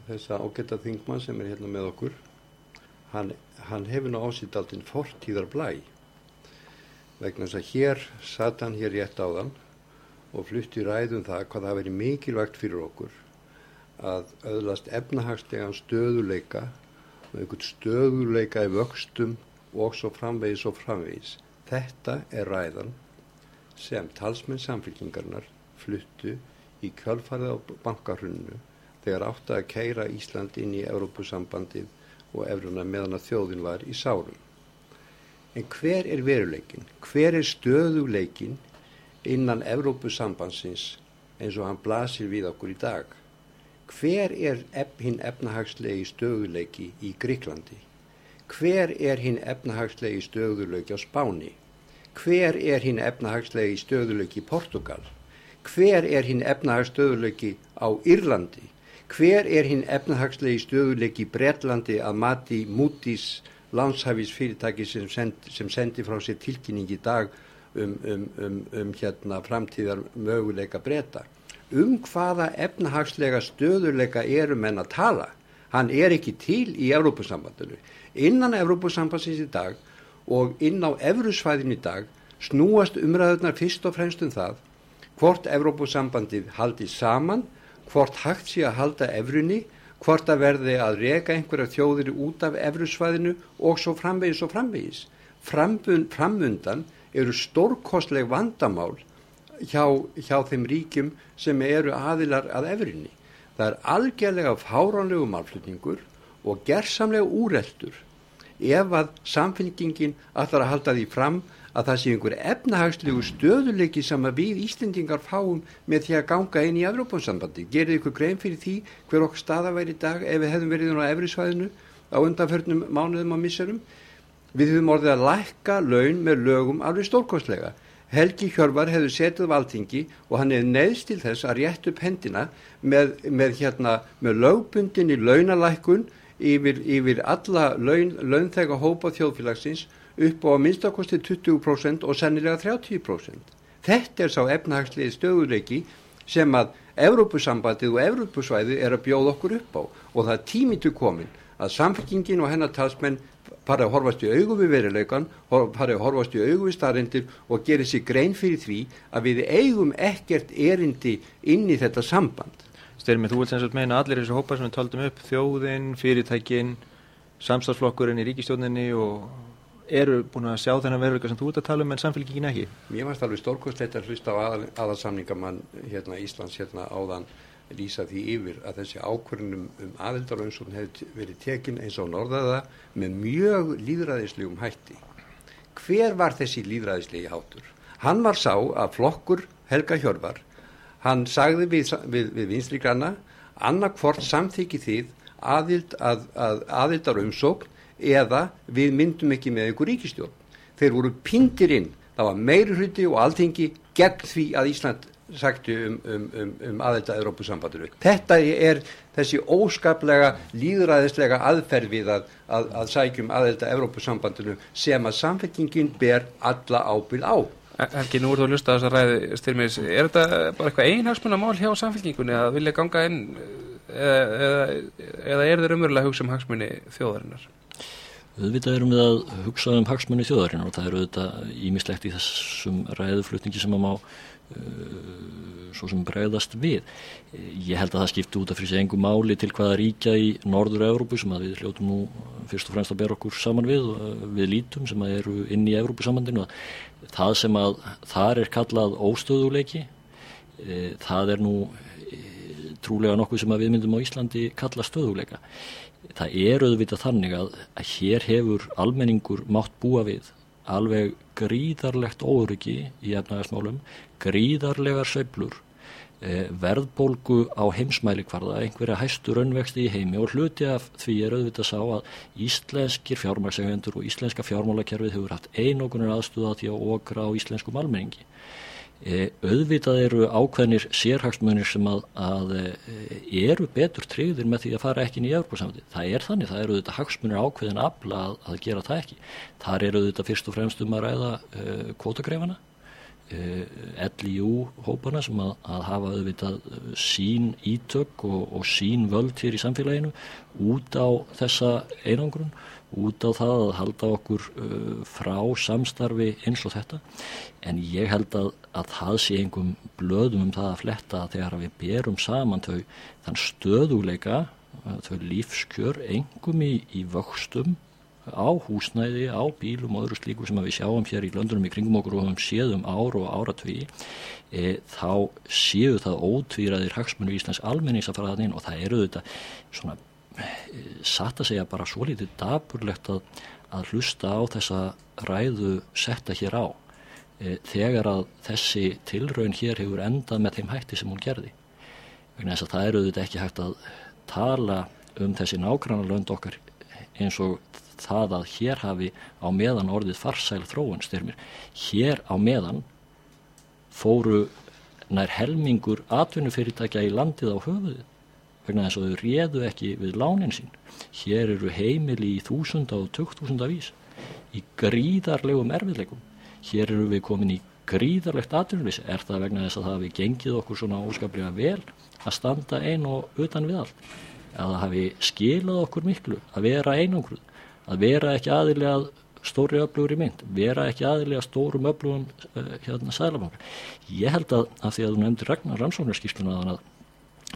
þessa ágætta þingmann sem er hérna með okkur hann, hann hefur nú ásýtt alltinn fortíðar blæ vegna þess að hér satt hann hér rétt á þann og flutti ræðum það hvað það veri mikilvægt fyrir okkur að öðlast efnahagslegan stöðuleika og einhvern stöðuleika í vöxtum og svo framvegis og framvegis Þetta er ræðan sem talsmenn samfélkingarnar fluttu í kjálfarið á bankarhunnu þegar átti að keira Ísland inn í Európusambandið og Evruna meðan að þjóðin var í sárum. En hver er veruleikin? Hver er stöðuleikin innan Európusambandsins eins og hann blasir við okkur í dag? Hver er hinn efnahagslegi stöðuleiki í Gríklandi? Hver er hinn efnahagslegi stöðuleiki á Spáni? Hver er hinn efnahagslegi stöðuleiki í Portugal? Hver er hinn efnahagsstöðuleiki á Írlandi? Hver er hinn efnahagslegi stöðuleiki í Breitlandi að mati Moody's landshæfis fyrirtæki sem, send, sem sendi frá sér tilkynning í dag um, um, um, um hérna framtíðar möguleika breyta? Um hvaða efnahagslega stöðuleika eru menn að tala? Hann er ekki til í Európusambandinu innan Evrópusambansins í dag og inn á Evrusvæðin í dag snúast umræðunar fyrst og fremst um það hvort Evrópusambandið haldi saman, hvort hægt sé að halda efrunni, hvort að verði að reka einhverja þjóðir út af efrusvæðinu og svo framvegis og framvegis. Frambund, framundan eru stórkostleg vandamál hjá, hjá þeim ríkjum sem eru aðilar að efrinni. Það er algjörlega fáránlegu málflutningur og gerðsamlega úreltur ef að samfélkingin ætlar að halda því fram að það sé einhver efnahagslegu stöðuleiki sem að við Íslendingar fáum með því að ganga inn í Evróponsambandi. Gerir ykkur grein fyrir því hver okkur staða væri í dag ef við hefðum verið á efrisvæðinu á undanförnum mánuðum og misserum? Við höfum orðið að lækka laun með lögum alveg stórkostlega. Helgi Hjörvar hefur setið valtingi og hann hefur neðst til þess að rétt upp hendina með, með, hérna, með lögbundinni launalækkun yfir, yfir alla laun, launþega hópa þjóðfélagsins upp á minnstakosti 20% og sennilega 30%. Þetta er sá efnahagslið stöðuleiki sem að Evrópusambandið og Evrópusvæði er að bjóða okkur upp á og það er tímitu komin að samfélkingin og hennar talsmenn farið að horfast í augu við veruleikan, farið að horfast í augu við staðrindir og gerir sér grein fyrir því að við eigum ekkert erindi inn í þetta samband. Styrmið, þú vilt sem sagt meina allir þessu hópar sem við taldum upp, þjóðin, fyrirtækin, samstagsflokkurinn í ríkistjóninni og eru búin að sjá þennan veruleika sem þú ert að tala um en samfélgingin ekki? Mér varst alveg stórkostleit að hlusta á að, aðalsamningamann hérna Íslands hérna áðan lýsa því yfir að þessi ákvörnum um aðeldarlaunsum hefur verið tekin eins og norðaða með mjög líðræðislegum hætti. Hver var þessi líðræðislegi hátur? Hann var sá að flokkur Helga Hjörvar, hann sagði við, við, við vinstri granna, annarkvort samþykki þið aðild að, að aðildarumsókn eða við myndum ekki með einhver ríkistjórn. Þeir voru pindir inn, það var meiri hluti og alltingi gegn því að Ísland sagti um, um, um, um aðelda Európusambandinu. Þetta er þessi óskaplega líðræðislega aðferð við að, að, að sækjum aðelda Európusambandinu sem að samfélkingin ber alla ábyrð á. Helgi, nú eru þú að lusta þess að ræði styrmis, er þetta bara eitthvað einhagsmunamál hjá samfélkingunni að vilja ganga inn eða, eða, eða er þeir umverulega að hugsa um hagsmunni þjóðarinnar? Auðvitað erum við að hugsa um hagsmunni þjóðarinnar og það eru auðvitað ímislegt í þessum ræðuflutningi sem að má Uh, svo sem bregðast við. Ég held að það skipti út af fyrir sig engum máli til hvaða ríkja í norður Európu sem að við hljótum nú fyrst og fremst að bera okkur saman við við lítum sem að eru inn í Európusamandinu. Það sem að þar er kallað óstöðuleiki e, það er nú e, trúlega nokkuð sem að við myndum á Íslandi kalla stöðuleika. Það er auðvitað þannig að, að hér hefur almenningur mátt búa við alveg gríðarlegt óryggi í efnagasmálum, gríðarlegar söblur, verðbólgu á heimsmæli hvarða, einhverja hæstur önvexti í heimi og hluti af því er auðvitað sá að íslenskir fjármæksegjendur og íslenska fjármálakerfið hefur haft einogunar aðstuða til að okra á íslenskum almenningi. E, auðvitað eru ákveðnir sérhagsmunir sem að, að e, eru betur tryggðir með því að fara ekki inn í Európa-samfandi. Það er þannig, það eru auðvitað hagsmunir ákveðin afla að, að gera það ekki. Það eru auðvitað fyrst og fremst um að ræða e, kvótagreifana, LIU hópana sem að, að hafa auðvitað sín ítök og, og sín völd hér í samfélaginu út á þessa einangrun út á það að halda okkur uh, frá samstarfi eins og þetta. En ég held að, að það sé einhverjum blöðum um það að fletta að þegar við berum saman þau þann stöðuleika þau lífskjör engum í, í vöxtum á húsnæði, á bílum og öðru slíku sem við sjáum hér í löndunum í kringum okkur og höfum séðum ár og áratví e, þá séu það ótvíraðir hagsmunni í Íslands almennings að fara þannig inn og það eru þetta svona satt að segja bara svo litið daburlegt að, að hlusta á þessa ræðu setta hér á e, þegar að þessi tilraun hér hefur endað með þeim hætti sem hún gerði. Vegna þess að það eru þetta ekki hægt að tala um þessi nákvæmlega lönd okkar eins og það að hér hafi á meðan orðið farsæl þróun styrmir hér á meðan fóru nær helmingur atvinnufyrirtækja í landið á höfuðið vegna þess að þau réðu ekki við lánin sín. Hér eru heimili í þúsunda og tökktúsunda vís í gríðarlegum erfiðleikum. Hér eru við komin í gríðarlegt atvinnuleysi. Er það vegna þess að það hafi gengið okkur svona óskaplega vel að standa einn og utan við allt? Að það hafi skilað okkur miklu að vera einangruð, að vera ekki aðilega að stóri öflugur í mynd, vera ekki aðilega stórum öflugum uh, hérna sælabanka. Ég held að, að því að þú nefndir Ragnar Ramsóknarskísluna að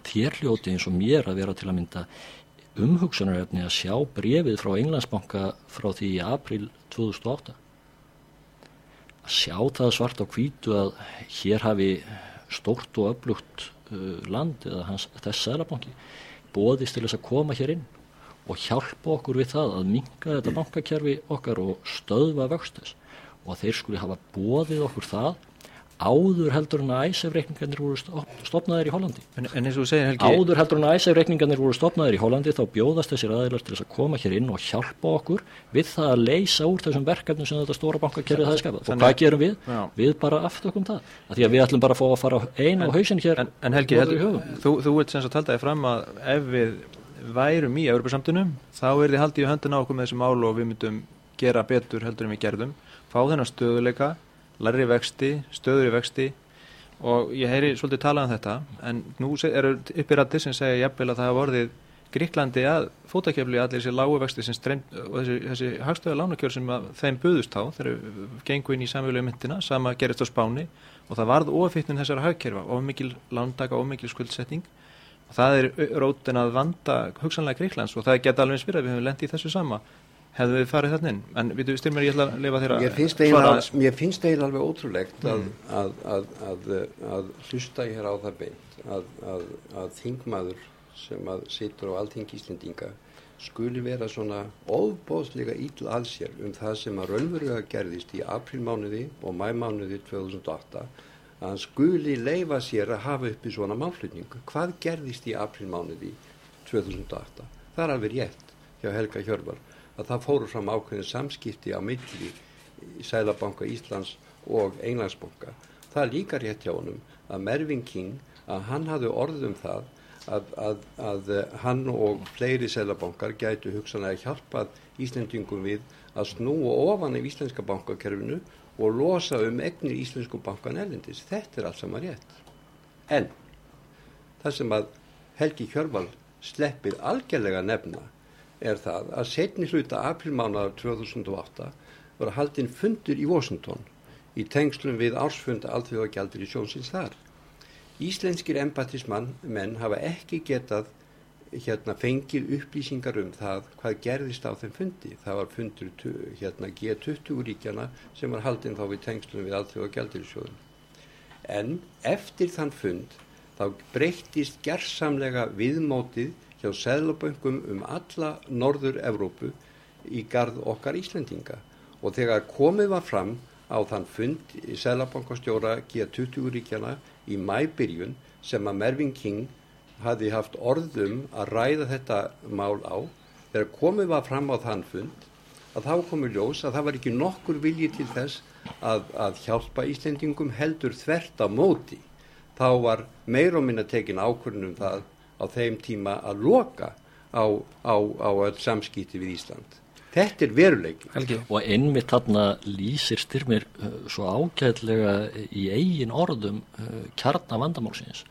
þér hljóti eins og mér að vera til að mynda umhugsunarefni að sjá brefið frá Englandsbanka frá því í april 2008 að sjá það svart á kvítu að hér hafi stórt og öflugt uh, land eða hans, þess sælabanki bóðist til þess að koma hér inn og hjálpa okkur við það að minga þetta bankakerfi okkar og stöðva vöxtes og að þeir skuli hafa bóðið okkur það áður heldur en að æsefreikningarnir voru stopnaðir í Hollandi. En, en eins og þú segir Helgi áður heldur en að æsefreikningarnir voru stopnaðir í Hollandi þá bjóðast þessir aðeinar til þess að koma hér inn og hjálpa okkur við það að leysa úr þessum verkefnum sem þetta stóra bankakerfið það er skapað. Og hvað gerum við? Já. Við bara aftökum það. Að því að við ætlum bara að fá að fara einu á hausin hér En, en Helgi, heldur, þú, þú ert sem sagt taldaði fram að ef við værum í Európa-samtunum þá er þið haldið í höndina okkur með þessu mál og við myndum gera betur heldur en við gerðum. Fá þennan stöðuleika larri vexti, stöður í vexti. Og ég heyri svolítið talað um þetta en nú eru uppirrættir sem segja jafnvel að það hafa vorðið Gríklandi að fótakefli allir þessi lágu vexti streymt, og þessi, þessi hagstöða lánakjör sem þeim buðust á þegar gengu inn í samfélagi myndina, sama gerist á spáni. Og það varð ofittin þessara hagkerfa ofmikil lándaka, ofmikil skuldsetting og það er rótin að vanda hugsanlega Gríklands og það geta alveg spyrað við höfum lendið í þessu sama. Hefðu við farið þarna inn? En við styrmir ég ætla að lifa þess Mér finnst það alveg ótrúlegt að, mm. að, að, að hlusta ég hér á það beint að þingmaður sem að situr á allting Íslendinga skuli vera svona óbóðslega íll að sér um það sem að raunverulega gerðist í aprilmánuði og mæmánuði 2008 að hann skuli leifa sér að hafa uppi svona málflutningu hvað gerðist í aprilmánuði 2008 það er alveg rétt hjá Helga Hjörvar að það fóru fram ákveðin samskipti á milli í Sælabanka Íslands og Englandsbanka. Það er líka rétt hjá honum að Mervin King að hann hafði orðum það að, að, að hann og fleiri Sælabankar gætu hugsanlega hjálpað Íslandingum við að snúa ofan í Íslenska bankakerfinu og losa um egnir Íslensku bankan elendis. Þetta er allt saman rétt. En það sem að Helgi Hjörval sleppir algjörlega nefna er það að setni hluta aprilmánaðar 2008 var haldinn fundur í Washington í tengslum við ársfund alþjóðagjaldur í sjónsins þar. Íslenskir embatismann menn hafa ekki getað hérna fengið upplýsingar um það hvað gerðist á þeim fundi. Það var fundur hérna G20 ríkjana sem var haldinn þá við tengslum við alþjóðagjaldur í sjóðun. En eftir þann fund þá breyttist gerðsamlega viðmótið hjá seðlaböngum um alla norður Evrópu í gard okkar Íslendinga og þegar komið var fram á þann fund í seðlabankastjóra G20 ríkjana í mæbyrjun sem að Mervin King hafi haft orðum að ræða þetta mál á þegar komið var fram á þann fund að þá komið ljós að það var ekki nokkur vilji til þess að, að hjálpa Íslendingum heldur þvert á móti þá var meir og minna tekin ákvörnum það á þeim tíma að loka á, á, á öll samskýti við Ísland. Þetta er veruleiki. Helgi. Og einmitt þarna lýsir styrmir uh, svo ágæðlega í eigin orðum uh, kjarna vandamálsins.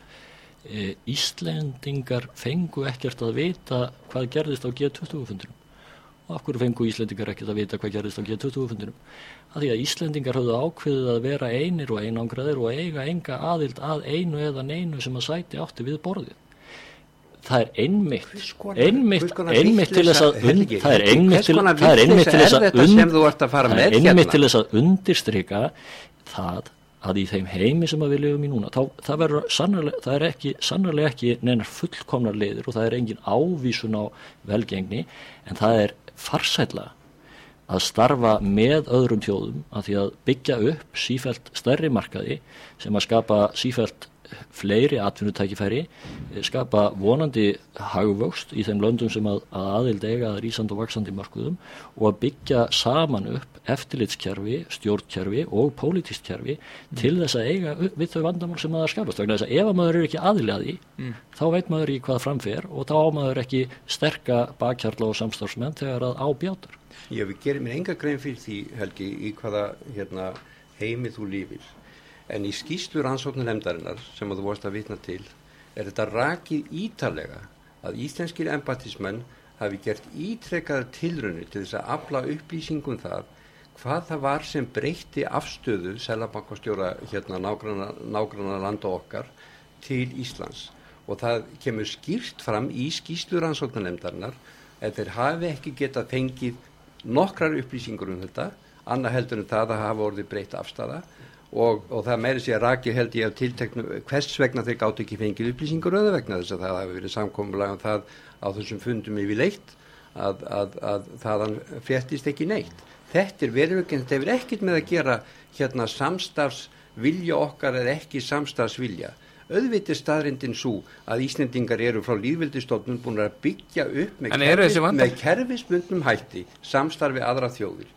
Uh, Íslendingar fengu ekkert að vita hvað gerðist á G20-fundunum. Og af hverju fengu Íslendingar ekkert að vita hvað gerðist á G20-fundunum? Að því að Íslendingar höfðu ákveðið að vera einir og einangraðir og eiga enga aðild að einu eða neinu sem að sæti átti við borðið það er einmitt einmitt, einmitt til þess að það er einmitt til það er einmitt til þess að það er einmitt til þess að undirstryka það að í þeim heimi sem við lifum í núna þá, það, sannarlega, það er ekki sannarlega ekki neinar fullkomnar leiður og það er engin ávísun á velgengni en það er farsætla að starfa með öðrum þjóðum að því að byggja upp sífælt stærri markaði sem að skapa sífælt fleiri atvinnutækifæri skapa vonandi hagvöxt í þeim löndum sem að, að aðild eiga að rísand og vaksandi markuðum og að byggja saman upp eftirlitskerfi, stjórnkerfi og pólitískkerfi mm. til þess að eiga við þau vandamál sem að það skapast vegna þess að ef að maður er ekki aðilaði mm. þá veit maður í hvað framfer og þá á maður ekki sterka bakkjarla og samstafsmenn þegar að ábjátar Já, við gerum mér enga grein fyrir því Helgi í hvaða hérna, heimi þú lífir en í skýslu rannsóknulemdarinnar sem þú vorst að vitna til er þetta rakið ítalega að íslenskir embatismenn hafi gert ítrekkaðar tilrunni til þess að afla upplýsingum um það hvað það var sem breytti afstöðu Sælabankastjóra hérna nágranna landa okkar til Íslands. Og það kemur skýrt fram í skýslur ansóknanemdarinnar að þeir hafi ekki getað fengið nokkrar upplýsingur um þetta annað heldur en það að hafa orðið breytt afstæða og, og það meiri sé að rakir held ég af tilteknu hvers vegna þeir gátt ekki fengið upplýsingur öðu vegna þess að það hafi verið samkomulega um það á þessum fundum yfir leitt að, að, að þaðan fréttist ekki neitt. Þetta er veruleginn, þetta hefur ekkit með að gera hérna samstafsvilja okkar eða ekki samstafsvilja. Öðviti staðrindin svo að Íslendingar eru frá líðvildistofnun búin að byggja upp með, kerfis, með kerfisbundnum hætti samstarfi aðra þjóðir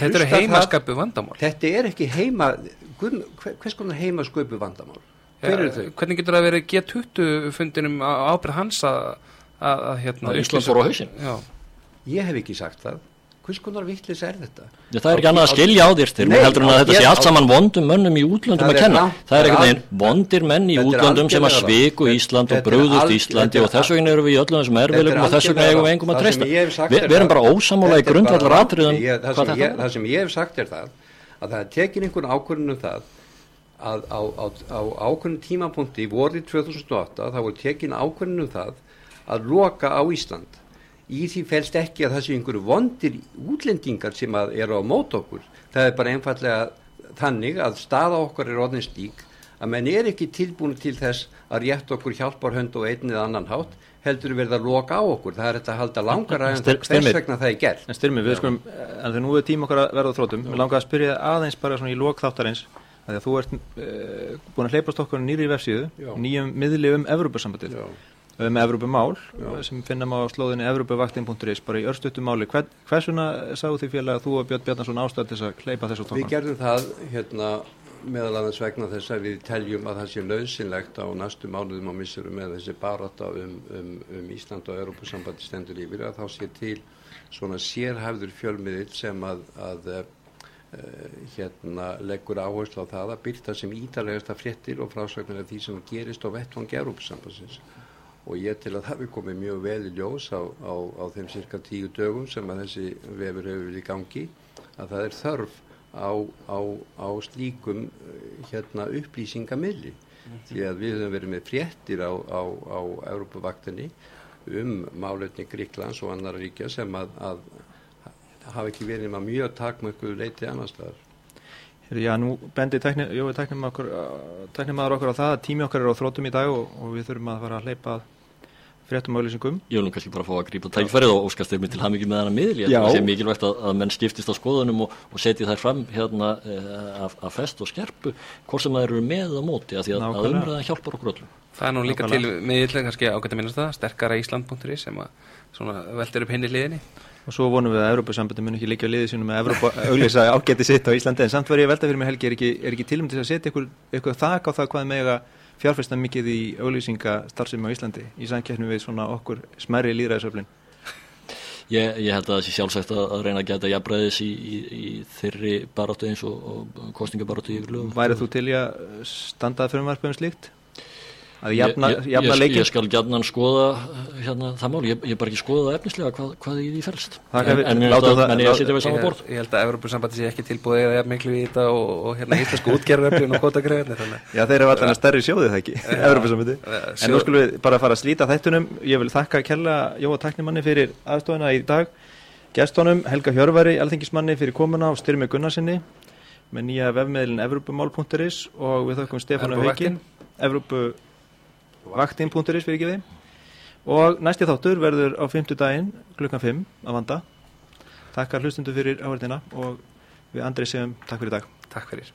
Þetta eru heimasköpu vandamál. Þetta er ekki heima hvers konar heimasköpu vandamál? Hver eru þau? Hvernig getur það verið G20 fundinum ábyrð hans að hérna, Ísland fór á hausin Ég hef ekki sagt það hvers konar vittlis er þetta? Já, það er ekki annað að skilja á þér til heldur en að þetta sé allt saman vondum mönnum í útlöndum að kenna. Það er ekkert neginn vondir menn í útlöndum sem að sviku Ísland og brúðust Íslandi og þess vegna eru við í öllum þessum erfiðlegum og þess vegna eigum við engum að treysta. Við erum bara ósamála í grundvallar atriðum. Það sem ég hef sagt er það að það tekin einhvern ákvörðunum það að á, á, á ákvörðun tímapunkti vorið 2008 þá voru tekin ákvörðunum það að loka á Ísland í því fælst ekki að það séu einhverju vondir útlendingar sem eru á mót okkur. Það er bara einfallega þannig að staða okkar er orðin stík að menn er ekki tilbúin til þess að rétt okkur hjálpar hönd og einnið annan hátt heldur verða að loka á okkur. Það er þetta að halda langar aðeins þess vegna það er gert. en styrmi, við skulum, en þegar nú er tíma okkar að verða þrótum, við langar að spyrja aðeins bara svona í lok þáttarins að því að þú ert uh, búin að hleypast okkur nýri í vefsíðu nýjum miðli um Evropasambandið með Evropamál sem finnum á slóðinni evropavaktin.is bara í örstutu máli. Hver, hversuna sáu því félag að þú og Björn Bjarnarsson ástæði til að kleipa þessu tóknum? Við gerðum það hérna, meðal annars vegna þess að við teljum að það sé lausinlegt á næstu mánuðum á missurum með þessi baráta um, um, um Ísland og Evropasambandi stendur yfir að þá sé til svona sérhæfður fjölmiðil sem að, að Uh, hérna leggur áherslu á það að byrta sem ítalegasta fréttir og frásögnar af því sem gerist á vettvangi Európa-sambansins og ég til að það við komið mjög vel í ljós á, á, á þeim cirka tíu dögum sem að þessi vefur hefur verið í gangi að það er þörf á, á slíkum eh, hérna, upplýsingamilli mm -hmm. því að við höfum verið með fréttir á Europavaktinni um málefni Gríklands og annar ríkja sem að, að hafa ekki verið með mjög takmökkur leiti annar staðar Já, nú bendir tæknum okkur, okkur á það að tími okkar er á þrótum í dag og, og við þurfum að fara að hleypa fréttum og auðlýsingum. Ég vil nú kannski bara fá að grípa tækfærið og óskast þér mig til hafmyggi með hana miðl. Ég held að það sé mikilvægt að, að menn skiptist á skoðunum og, og setji þær fram hérna eh, af, af fest og skerpu hvort sem það eru með og móti að því að, að umræða hjálpar okkur öllum. Það er nú líka Nákvæmlega. til miðl, kannski ágætt að minnast það, sterkara ísland.is sem að veldur upp henni liðinni og svo vonum við að Európa-sambandi mun ekki líka liðið sínum með Európa auglýsa ágætti sitt á Íslandi en samt verður ég velta fyrir mig Helgi, er ekki, ekki tilum til að setja ykkur, ykkur þak á það hvað með að fjárfæsta mikið í auglýsingastarfsemi á Íslandi í samkjæfnu við svona okkur smerri líðræðisöflin Ég, ég held að það sé sjálfsagt að, reyna að geta jafnbræðis í, í, í þeirri baróttu eins og, og kostningabaróttu Værið þú til að standað fyrir margum slíkt? Að jafna, ég, ég, jafna leikin ég, ég skal gætnan skoða hérna, það mál, ég er bara ekki skoða það efnislega hvað, hvað í því fælst en, en mér finnst að ég sitja við saman bort ég held að Evropasambandi sé ekki tilbúið eða miklu í þetta og, og hérna íslensku útgerðaröflin og kvotagröðin Já þeir eru alltaf stærri sjóðið það ekki? Evropasambandi en nú skulum við bara fara að slíta þættunum ég vil þakka Kjella Jóa Tæknimanni fyrir aðstofuna í dag gestónum Helga Hjörvari, alþingismanni fyrir komuna og styrmi Gunnarsinni með nýja vefmiðlin vaktin.is fyrir ekki við og næsti þáttur verður á fymtu daginn klukkan 5 að vanda. Takkar hlustundu fyrir áverðina og við andrið segjum takk fyrir dag. Takk fyrir